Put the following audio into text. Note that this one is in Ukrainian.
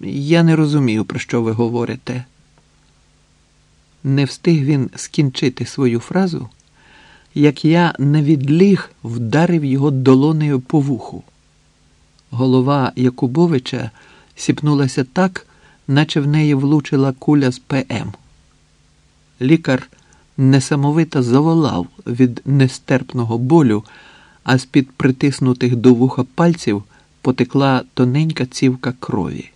Я не розумію, про що ви говорите. Не встиг він скінчити свою фразу, як я невідліг вдарив його долонею по вуху. Голова Якубовича сіпнулася так, наче в неї влучила куля з ПМ. Лікар несамовито заволав від нестерпного болю, а з-під притиснутих до вуха пальців потекла тоненька цівка крові.